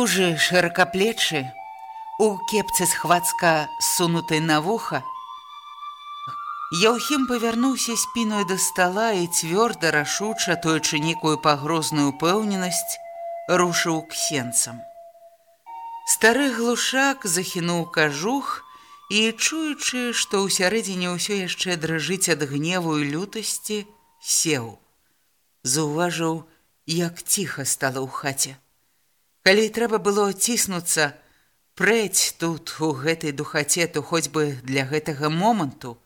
Дужы шыракаплечы, у кепцы схвацка сунутай на вуха, Яўхім павярнуўся спіной да стала і цвёрда рашуча, тоючы некую пагрозную пэўненасць, рушыў к сенцам. Стары глушак захінуў кажух і, чуючы, што ў сярэдзіне ўсё яшчэ дрыжыць ад гневу і лютасці, сеў. Заўважыў, як ціха стала ў хаце. Калі трэба было ціснуцца, прэць тут у гэтай духаце, то хоць бы для гэтага моманту,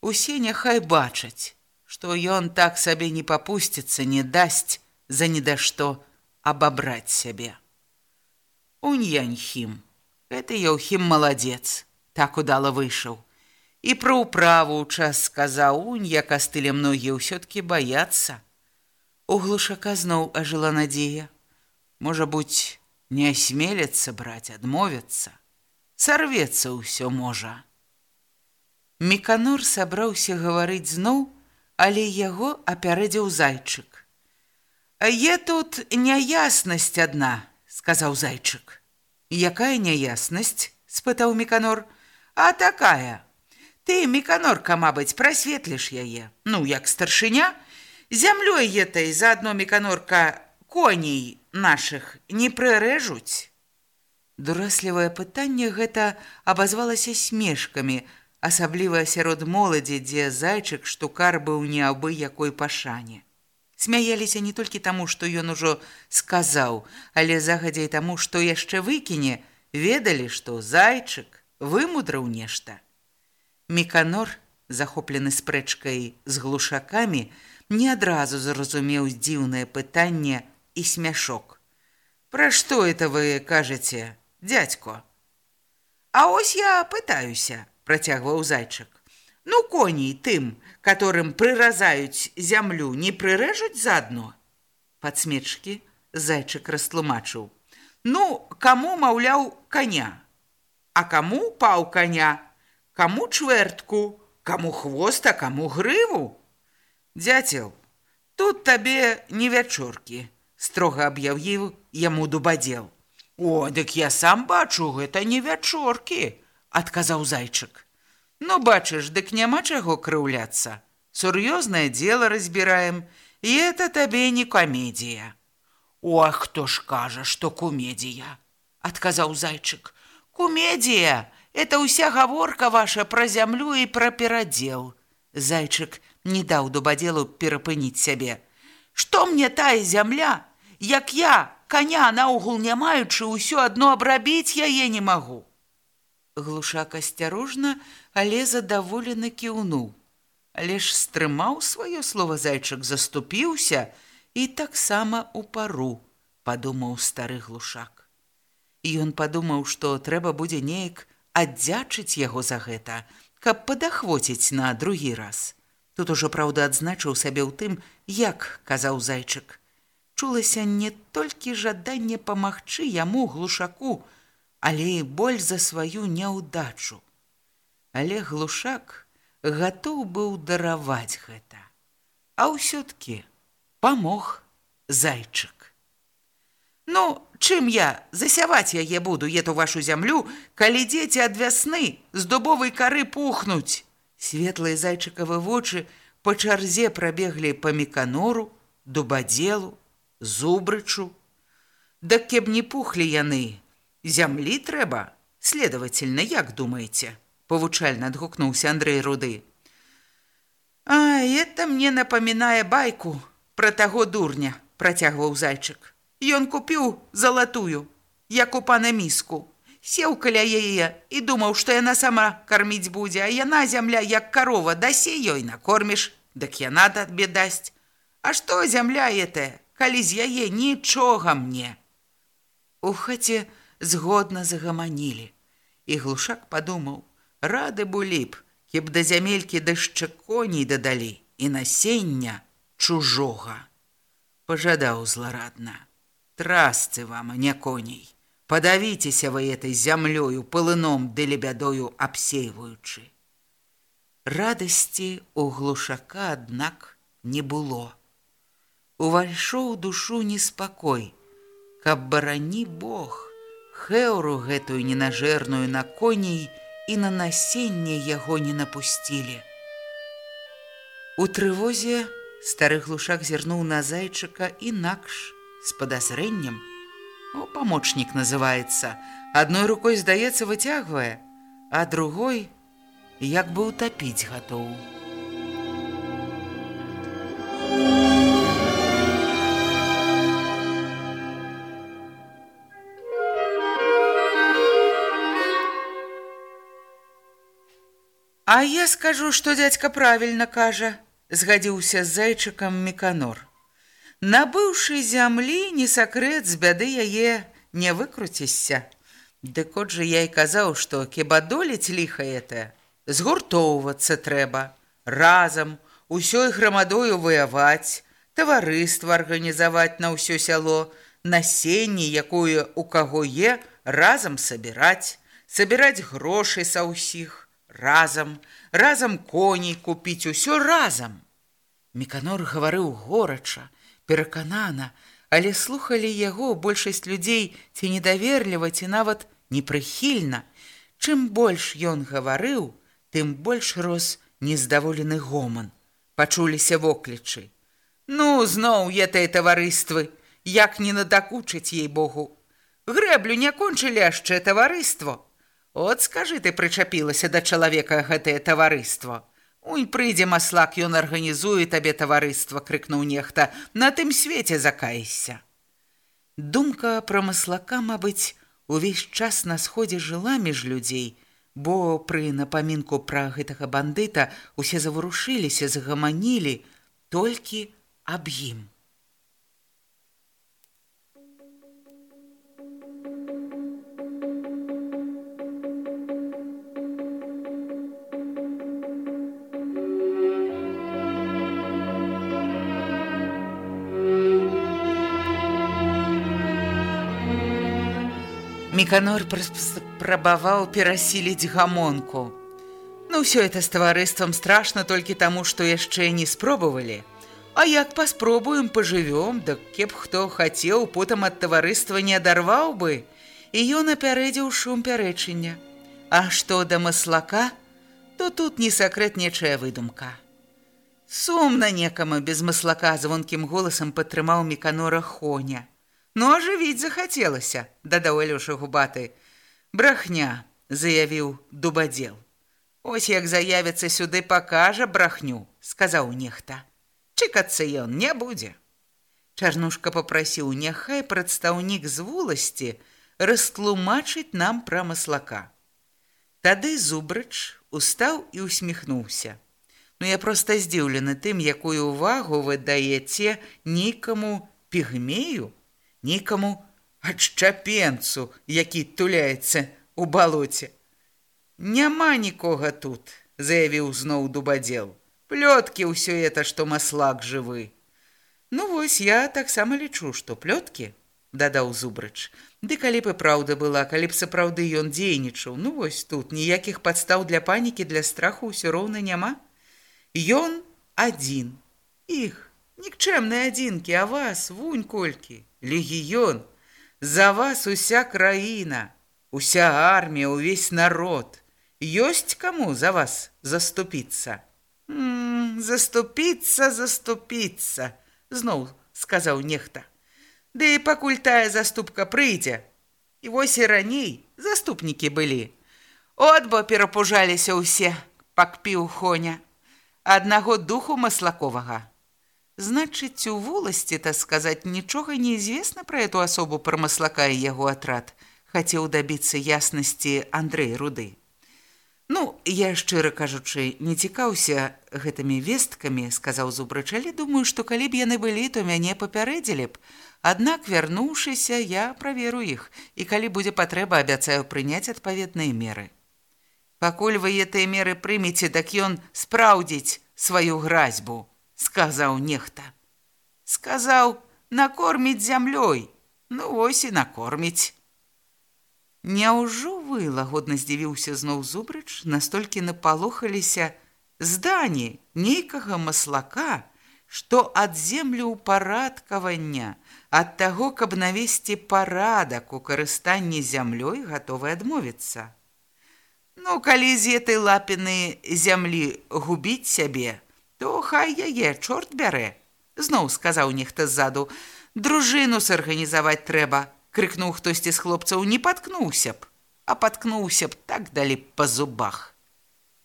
усе няхай бачаць, што ён так сабе не папусціцца, не дасць за ні да што абабраць сябе. Уньяньхім, гэта Яўхім маладзец, так удала выйшаў. І пра ўправу час сказаў унь, як астылі многія ўсё-ткі баяцца. У глушака зноў ажыла надзея. Можа быць, не асмелецца браць, адмовіцца. Сарвецца ўсё можа. Меканор сабраўся гаварыць зноў, але яго апярэдзіў зайчык. А е тут няяснасць адна, сказаў зайчык. Якая няяснасць? спытаў меканор. А такая. Ты, меканорка, мабыць, прасветліш яе. Ну, як старшыня, зямлёй етай заадно меканорка коней нашых не прырэжуць. Дураслівае пытанне гэта абазвалася смешкамі, асабліва сярод моладзі, дзе зайчык штукар быў не абы якой пашане. Смяяліся не толькі таму, што ён ужо сказаў, але загадзяй таму, што яшчэ выкіне, ведалі, што зайчык вымудраў нешта. Меканор, захоплены спрэчкай з глушакамі, не адразу зразумеў дзіўнае пытанне, и смяшок. «Про что это вы кажете, дядько?» «А ось я пытаюся», – протягивал зайчик. «Ну, коней тым, которым прыразаюць зямлю, не прырэжуць заодно?» Подсмечки зайчик растлумачыў. «Ну, кому, маўляў, коня? А кому паў коня? Кому чвэртку? Кому хвост, а кому грыву?» «Дятел, тут табе не вячоркі» строга аб'явіў яму дубадзел. О, дык я сам бачу, гэта не вячоркі, адказаў зайчык. Ну бачыш, дык няма чаго крыўляцца. Сур'ёзнае дело разбіраем, і это табе не камедія. О, хто ж кажа, што кумедія, адказаў зайчык. Кумедія, это ўся гаворка ваша пра зямлю і пра перадзел. Зайчык не даў дубадзелу перапыніць сябе. Што мне тая зямля, як я, коня наогул не маючы, ўсё адно абрабіць яе не магу. Глушак асцярожна, але задаволены кіўнуў. Але ж стрымаў сваё слово зайчык, заступіўся і таксама у пару, падумаў стары глушак. І ён падумаў, што трэба будзе неяк аддзячыць яго за гэта, каб падахвоціць на другі раз. Тут ужо праўда адзначыў сабе ў тым, як казаў зайчык чулася не толькі жаданне памагчы яму глушаку, але і боль за сваю няўдачу. Але глушак гатоў быў дараваць гэта, а ўсё-ткі памог зайчык. Ну, чым я засяваць яе буду, ету вашу зямлю, калі дзеці ад вясны з дубовай кары пухнуць. Светлыя зайчыкавы вочы па чарзе прабеглі па меканору, дубадзелу, зубрычу. Дак кеб не пухлі яны, зямлі трэба, следовательно, як думаеце? Павучальна адгукнуўся Андрэй руды. А это мне напамінае байку пра таго дурня, працягваў зайчык. Ён купіў залатую, як у пана міску. Сеў каля яе і думаў, што яна сама карміць будзе, а яна зямля як карова дасе ёй накорміш, дык яна табе дасць. А што зямля гэтая, калі з яе нічога мне. У хаце згодна загаманілі. І глушак падумаў: рады былі б, кеб да зямелькі дашча коней дадалі і насення чужога. Пажадаў зларадна: Трасцы вам, а не коней. Падавіцеся вы этой зямлёю пылыном ды лебядою абсейваючы. Радасці у глушака, аднак, не было. Увайшоў душу неспакой, каб барані Бог, хэўру гэтую ненажэрную на коней, і на насенне яго не напусцілі. У трывозе стары глушак зірнуў на зайчыка інакш з падазрэннем. О памочнік называецца, адной рукой здаецца выцягвае, а другой як бы утапіць гатоў. А я скажу, што дзядзька правільна кажа, згадзіўся з зайчыкам меканор. Набыўшы зямлі, не сакрэт з бяды яе не выкруцішся. Дык от жа я і казаў, што кебадоліць ліха это, згуртоўвацца трэба, разам, усёй грамадою ваяваць, таварыства арганізаваць на ўсё сяло, насенне, якое у каго е, разам сабіраць, сабіраць грошы са ўсіх, разам, разам коней купіць усё разам. Меканор гаварыў горача, пераканана, але слухалі яго большасць людзей ці недаверліва ці нават непрыхільна. Чым больш ён гаварыў, тым больш рос нездаволены гоман. Пачуліся воклічы. Ну, зноў етае таварыствы, як не надакучыць ей Богу. Грэблю не кончылі яшчэ таварыство. От скажы ты прычапілася да чалавека гэтае таварыство. Унь прыйдзе маслак, ён арганізуе табе таварыства, крыкнуў нехта, на тым свеце закаешся. Думка пра маслака, мабыць, увесь час на сходзе жыла між людзей, бо пры напамінку пра гэтага бандыта усе заварушыліся, загаманілі толькі аб ім. Меканор прабаваў перасіліць гамонку. Ну ўсё это з таварыствам страшна толькі таму, што яшчэ не спробавалі. А як паспробуем пажывём, дык кеп хто хацеў, потым ад таварыства не адарваў бы, і ён апярэдзіў шум пярэчання. А што да маслака, то тут не сакрэт нечая выдумка. Сумна некаму без маслака звонкім голасам падтрымаў меканора Хоня. Ну, ажывіць захацелася, дадаў Алёша губаты. Брахня, заявіў дубадзел. Ось як заявіцца сюды пакажа брахню, сказаў нехта. Чыкацца ён не будзе. Чарнушка попрасіў, няхай прадстаўнік з вуласці растлумачыць нам пра маслака. Тады зубрыч устаў і усміхнуўся. Ну я проста здзіўлены тым, якую ўвагу вы даеце нейкаму пігмею, нікаму адчапенцу, які туляецца у балоце. Няма нікога тут, заявіў зноў дубадзел. Плёткі ўсё это, што маслак жывы. Ну вось я таксама лічу, што плёткі, дадаў зубрыч. Ды калі б і праўда была, калі б сапраўды ён дзейнічаў, ну вось тут ніякіх падстаў для панікі для страху ўсё роўна няма. Ён адзін. Іх, нікчэмныя адзінкі, а вас вунь колькі легіён, За вас уся краіна, уся армія, увесь народ. Ёсць каму за вас заступіцца. Заступіцца, заступіцца, зноў сказаў нехта. Ды і пакуль тая заступка прыйдзе. І вось і раней заступнікі былі. От бо перапужаліся ўсе, пакпіў хоня. Аднаго духу маслаковага. Значыць, у воласці, та сказаць, нічога неізвестна пра эту асобу пра маслака і яго атрад. Хацеў дабіцца яснасці Андрэй Руды. Ну, я шчыра кажучы, не цікаўся гэтымі весткамі, сказаў зубрачалі, думаю, што калі б яны былі, то мяне папярэдзілі б. Аднак, вярнуўшыся, я праверу іх, і калі будзе патрэба, абяцаю прыняць адпаведныя меры. Пакуль вы гэтыя меры прымеце, так ён спраўдзіць сваю гразьбу сказаў нехта. Сказаў, накорміць зямлёй, ну вось і накорміць. Няўжо вы лагодна здзівіўся зноў зубрач, настолькі напалохаліся здані нейкага маслака, што ад землю ўпарадкавання, ад таго, каб навесці парадак у карыстанні зямлёй гатовы адмовіцца. Ну, калі з этой лапіны зямлі губіць сябе, то хай яе чорт бярэ зноў сказаў нехта ззаду. Дружыну сарганізаваць трэба. Крыкнуў хтосьці з хлопцаў не паткнуўся б а паткнуўся б так далі па зубах.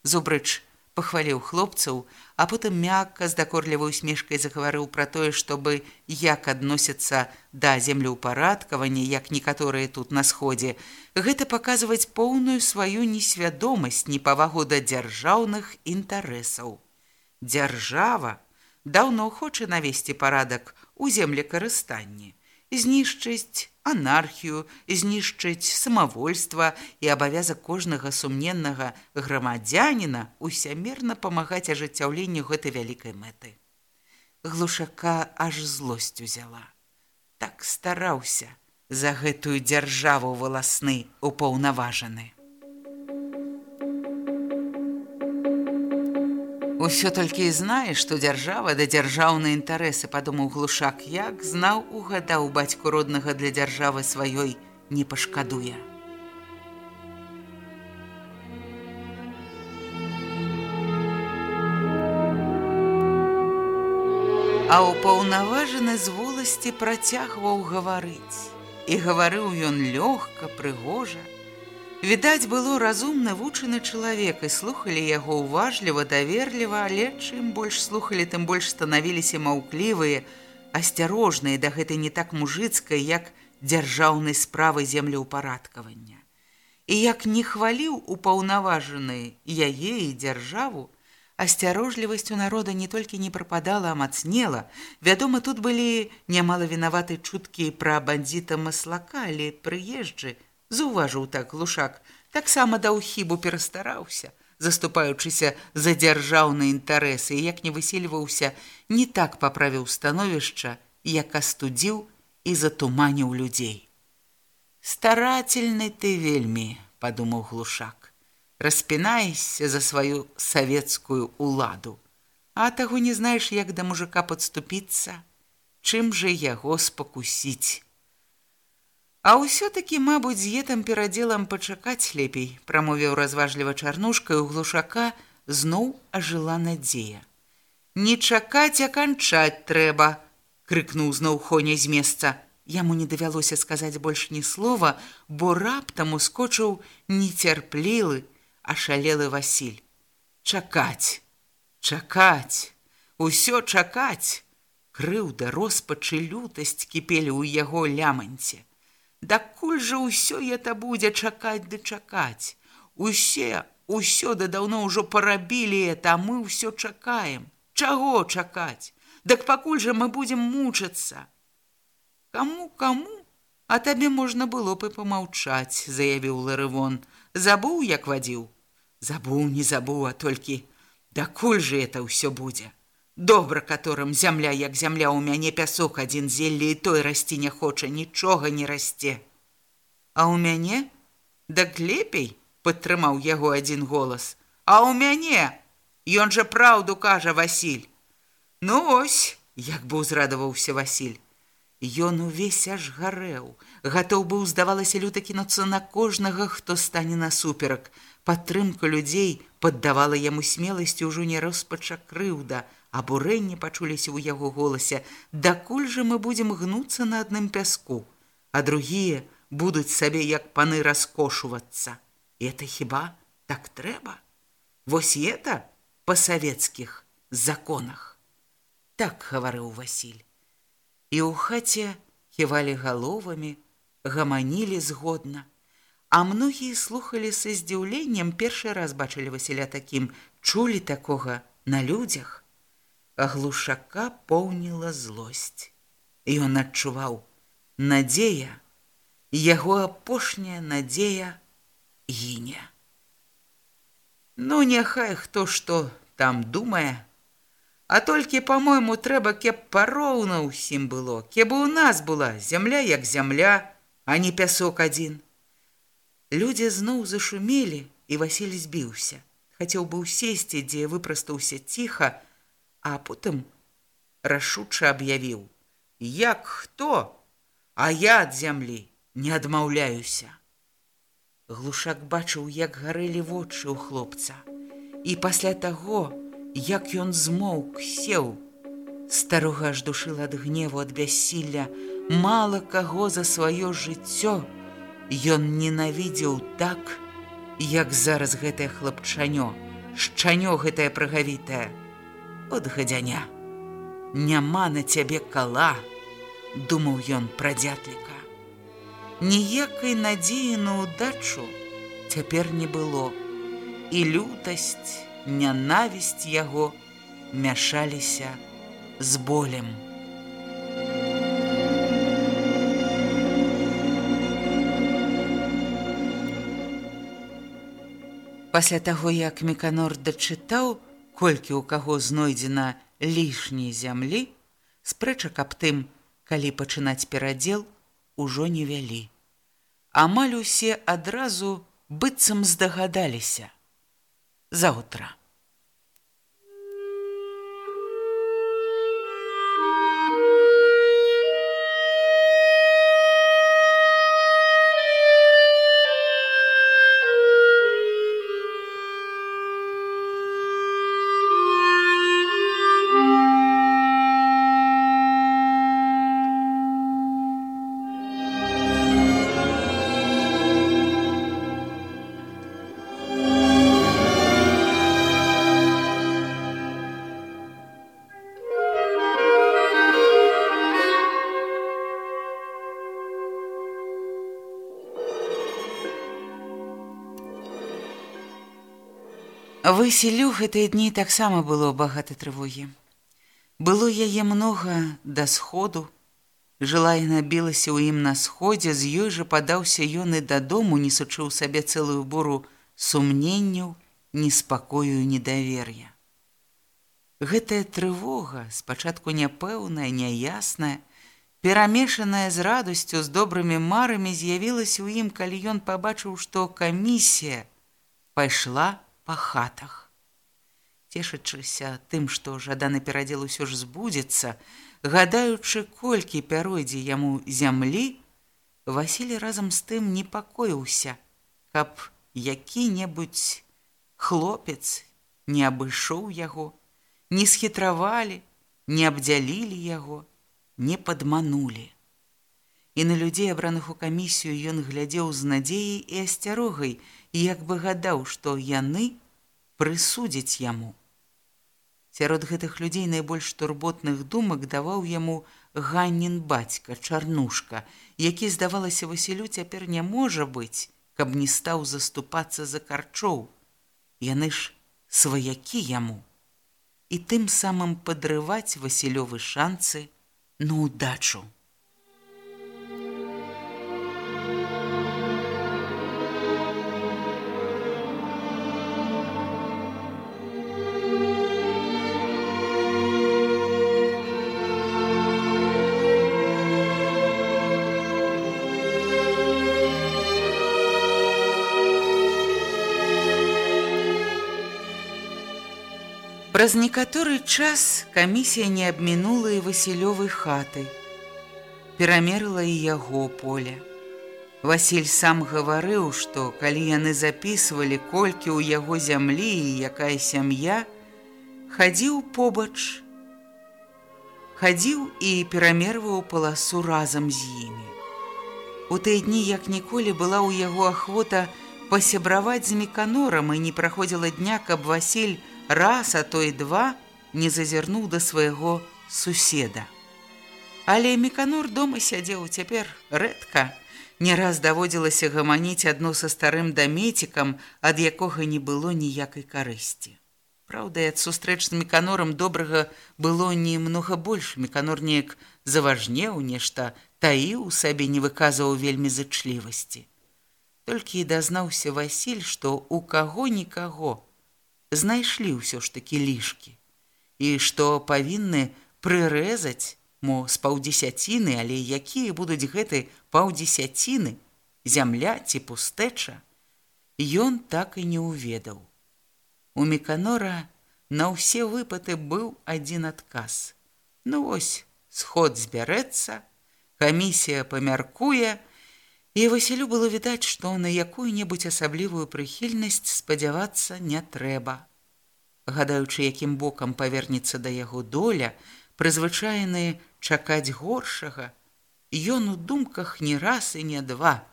Зубрыч пахваліў хлопцаў а потым мякка з дакорлівай усмешкай загаварыў пра тое чтобы як адносяцца да землеўпарадкавання як некаторыя тут на сходзе. Гэта паказваць поўную сваю несвядомасць непавагу да дзяржаўных інтарэсаў Дзяржава даўно хоча навесці парадак у землекарыстанні, знішчыць анархію, знішчыць самавольства і абавязак кожнага сумненнага грамадзяніна усямерна памагаць ажыццяўленню гэтай вялікай мэты. Глушака аж злосць узяла. Так стараўся за гэтую дзяржаву валасны упаўнаважаны. Усё толькі і знае, што дзяржава да дзяржаўныя інтарэсы падумаў глушак, як знаў угадаў бацьку роднага для дзяржавы сваёй не пашкадуе. А ўпаўнаважаны з воласці працягваў гаварыць. І гаварыў ён лёгка, прыгожа, Відаць, было разумна вучаны чалавек і слухалі яго ўважліва, даверліва, але чым больш слухалі, тым больш станавіліся маўклівыя, асцярожныя да гэтай не так мужыцкай, як дзяржаўнай справы землеўпарадкавання. І як не хваліў упаўнаважаны яе і дзяржаву, асцярожлівасць у народа не толькі не прападала, а мацнела. Вядома, тут былі нямала вінаваты чуткі пра бандзіта маслака, але прыезджы, заўважыў так глушак, таксама даў хібу перастараўся, заступаючыся за дзяржаўныя інтарэсы, як не высельваўся, не так паправіў становішча, як астудзіў і затуманіў людзей. Старательны ты вельмі, падумаў глушак, распінаешся за сваю савецкую уладу, а таго не знаеш, як да мужика падступіцца, чым жа яго спакусіць. А ўсё-такі, мабуць, з етам перадзелам пачакаць лепей, прамовіў разважліва чарнушка у глушака зноў ажыла надзея. Не чакаць, а канчаць трэба, крыкнуў зноў хоня з месца. Яму не давялося сказаць больш ні слова, бо раптам ускочыў нецярплівы, ашалелы Васіль. Чакаць, чакаць, усё чакаць. Крыўда, роспачы лютасць кіпелі ў яго ляманце. Дакуль жа ўсё это будзе чакаць ды чакаць. Усе ўсё да даўно ўжо парабілі это, а мы ўсё чакаем. Чаго чакаць? Дак пакуль жа мы будзем мучыцца. Каму каму, а табе можна было б і памаўчаць, заявіў Ларывон. Забыў, як вадзіў. Забыў, не забыў, а толькі дакуль жа это ўсё будзе. Добра, которым зямля, як зямля ў мяне пясок адзін зелле і той расці не хоча, нічога не расце. А ў мяне дак лепей падтрымаў яго адзін голас. А ў мяне Ён жа праўду кажа Васіль. Ну ось, як бы узрадаваўся Васіль. Ён увесь аж гарэў, гатоў быў, здавалася, люта кінуцца на кожнага, хто стане насуперак. Падтрымка людзей паддавала яму смеласці ўжо не роспача крыўда, абурэнне пачуліся ў яго голасе, дакуль жа мы будзем гнуцца на адным пяску, а другія будуць сабе як паны раскошувацца. Это хіба так трэба? Вось это па савецкіх законах. Так гаварыў Васіль і ў хаце ківалі галовамі, гаманілі згодна. А многія слухалі са здзіўленнем першы раз бачылі Васіля такім, чулі такога на людзях. А глушака поўніла злосць. Ён адчуваў надзея, яго апошняя надзея гіне. Ну няхай хто што там думае, А толькі, по-мойму, трэба, кеп пароўна ўсім было, кеб у нас была зямля як зямля, а не пясок адзін. Людзі зноў зашумелі, і Васіль збіўся. Хацеў быў сесці, дзе выпрастаўся ціха, а потым рашуча аб'явіў: « Як хто, А я ад зямлі не адмаўляюся. Глушак бачыў, як гарэлі вочы ў хлопца. І пасля таго, як ён змоўк сеў старога аж душыл ад гневу ад бяссілля мала каго за сваё жыццё ён ненавідзеў так як зараз гэтае хлапчанё шчанё гэтае прагавітае от гадзяня няма на цябе кала думаў ён пра дзятліка ніякай надзеі на ўдачу цяпер не было і лютасць нянавісць яго мяшаліся з болем. Пасля таго, як Меканор дачытаў, колькі ў каго знойдзена лішняй зямлі, спрэчак аб тым, калі пачынаць перадзел, ужо не вялі. Амаль усе адразу быццам здагадаліся – завтра. Васілю гэтыя дні таксама было багата трывогі. Было яе многа да сходу. Жыла яна білася ў ім на сходзе, з ёй жа падаўся ён і дадому, несучы ў сабе цэлую буру сумненняў, неспакою недавер'я. Гэтая трывога, спачатку няпэўная, няясная, перамешаная з радасцю з добрымі марамі з'явілася ў ім, калі ён пабачыў, што камісія пайшла, па хатах. Цешачыся тым, што жаданы перадзел усё ж збудзецца, гадаючы, колькі пяройдзе яму зямлі, Васілі разам з тым непакоіўся, каб які-небудзь хлопец не абышоў яго, не схітравалі, не абдзялілі яго, не падманулі. І на людзей, абраных у камісію, ён глядзеў з надзеяй і асцярогай, як бы гадаў, што яны прысудзяць яму. Сярод гэтых людзей найбольш турботных думак даваў яму ганнін бацька, чарнушка, які, здавалася Васілю, цяпер не можа быць, каб не стаў заступацца за карчоў. Яны ж сваякі яму. І тым самым падрываць Васілёвы шанцы на ўдачу. Праз некаторы час камісія не абмінула і Васілёвай хаты. перамерыла і яго поле. Васіль сам гаварыў, што калі яны запісвалі колькі ў яго зямлі і якая сям'я, хадзіў побач, хадзіў і перамерваў паласу разам з імі. У тыя дні, як ніколі была ў яго ахвота пасябраваць з меканорам і не праходзіла дня, каб Васіль раз, а то і два не зазірнуў да свайго суседа. Але меканор дома сядзеў цяпер рэдка. Не раз даводзілася гаманіць адно са старым дамецікам, ад якога не было ніякай карысці. Праўда, ад сустрэч з меканорам добрага было немнога больш. Меканор неяк заважнеў нешта, таіў у сабе не выказваў вельмі зычлівасці. Толькі і дазнаўся Васіль, што у каго нікаго знайшлі ўсё ж такі лішкі і што павінны прырэзаць мо з паўдзесяціны, але якія будуць гэты паўдзесяціны, зямля ці пустэча, ён так і не ўведаў. У Меканора на ўсе выпаты быў адзін адказ. Ну вось, сход збярэцца, камісія памяркуе, і Васілю было відаць, што на якую-небудзь асаблівую прыхільнасць спадзявацца не трэба. Гадаючы, якім бокам павернецца да яго доля, прызвычайны чакаць горшага, ён у думках не раз і не два,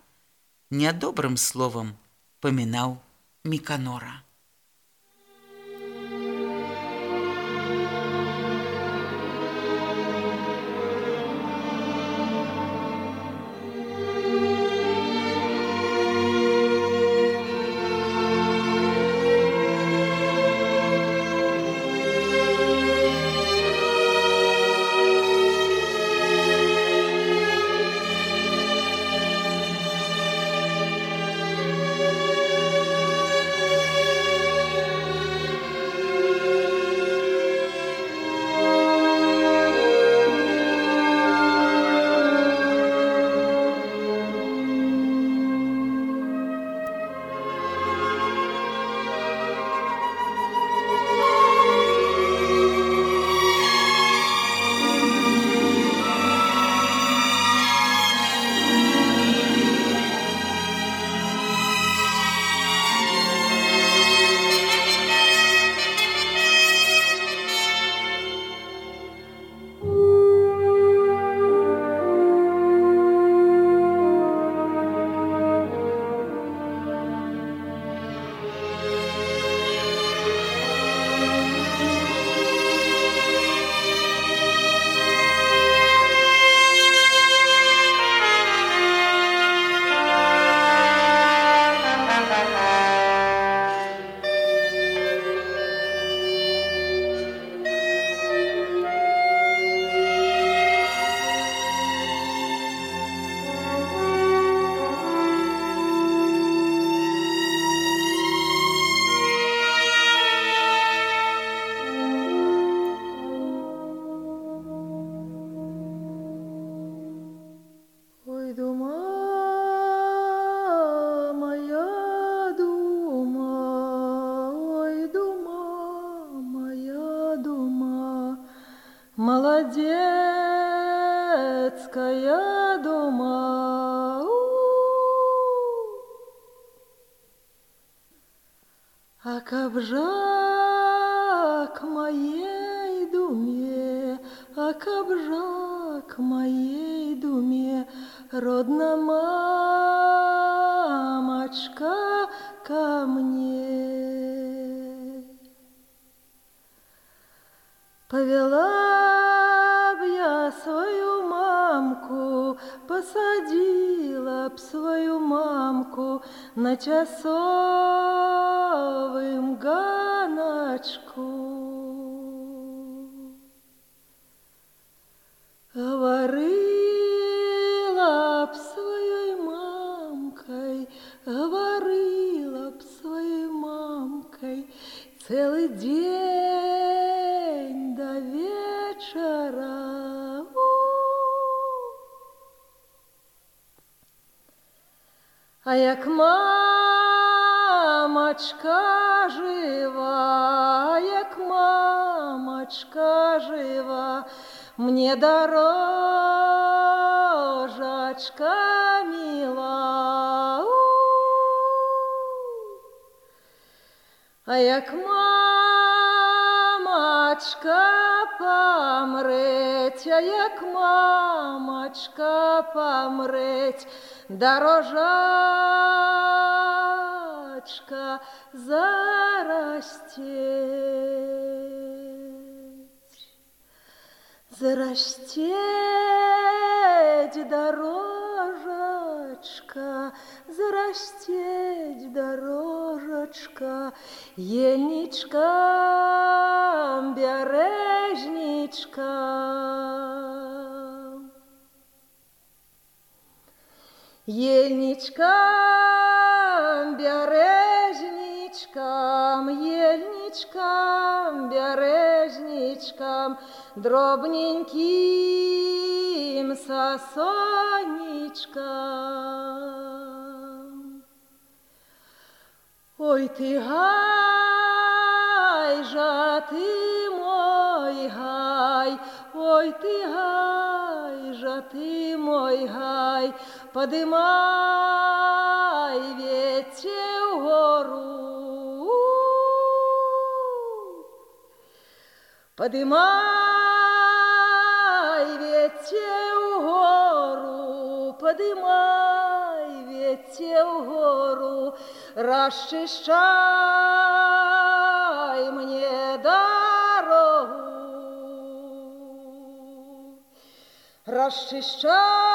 нядобрым словам памінаў міканора. Мне. Повела б я свою мамку, посадила б свою мамку на часовым ганочку. Говорила А як мамочка жива, як мамочка жива, мне дорога дорожачка мила. А як мамачка помреть, а як мамачка помреть, дорожачка зарастеть. Зарастеть дорожачка, зарастеть дорожачка, Ельничка, бережничка. Ельничкам, бережничкам, ельничкам, бережничкам, дробненьким сосонечкам. Ой, ты гай, жа ты мой гай, ой, ты гай, жа ты мой гай, подымай ветер вгору. Подымай ветер вгору, подымай ветер вгору, расчищай мне дорогу. Расчищай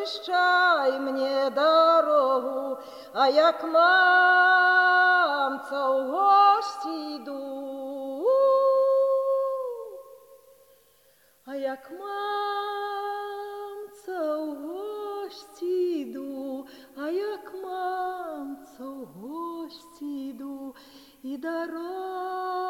расчищай мне дорогу, а як мамца в гості йду, а як мамца в гості йду, а як мамца в гості йду, і дорожачку